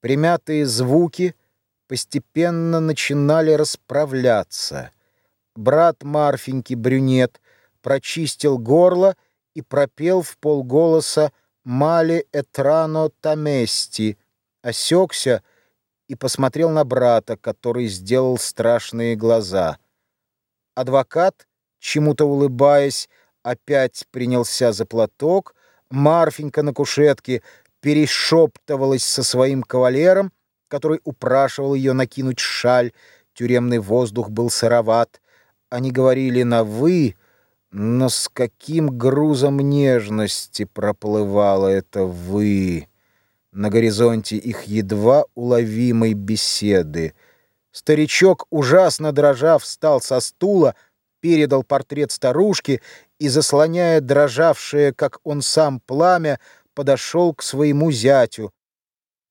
Примятые звуки постепенно начинали расправляться. Брат Марфеньки, брюнет, прочистил горло и пропел в полголоса «Мали этрано тамести», осекся и посмотрел на брата, который сделал страшные глаза. Адвокат, чему-то улыбаясь, опять принялся за платок, Марфенька на кушетке перешептывалась со своим кавалером, который упрашивал ее накинуть шаль, тюремный воздух был сыроват. Они говорили на «вы», но с каким грузом нежности проплывало это «вы» на горизонте их едва уловимой беседы. Старичок, ужасно дрожав, встал со стула, передал портрет старушки и, заслоняя дрожавшее, как он сам, пламя, подошел к своему зятю,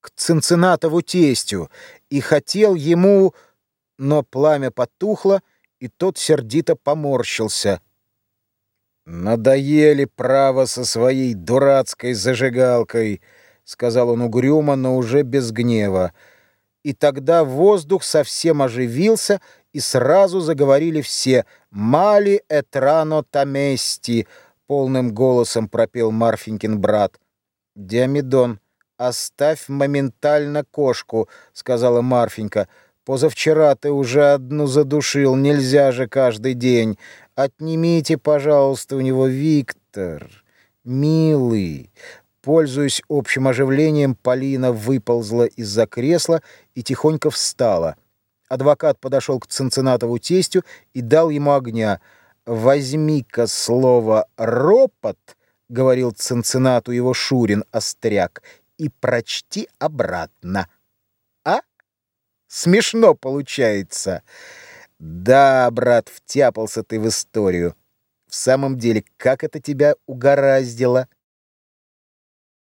к Цинцинатову тестю, и хотел ему, но пламя потухло, и тот сердито поморщился. «Надоели право со своей дурацкой зажигалкой», — сказал он угрюмо, но уже без гнева. И тогда воздух совсем оживился, и сразу заговорили все «Мали этрано тамести», — полным голосом пропел Марфенькин брат. «Диамедон, оставь моментально кошку», — сказала Марфенька. «Позавчера ты уже одну задушил, нельзя же каждый день. Отнимите, пожалуйста, у него Виктор, милый». Пользуясь общим оживлением, Полина выползла из-за кресла и тихонько встала. Адвокат подошел к Цинцинатову тестю и дал ему огня. «Возьми-ка слово «ропот», — говорил Цинцинату его Шурин Остряк, — «и прочти обратно». А? Смешно получается. Да, брат, втяпался ты в историю. В самом деле, как это тебя угораздило?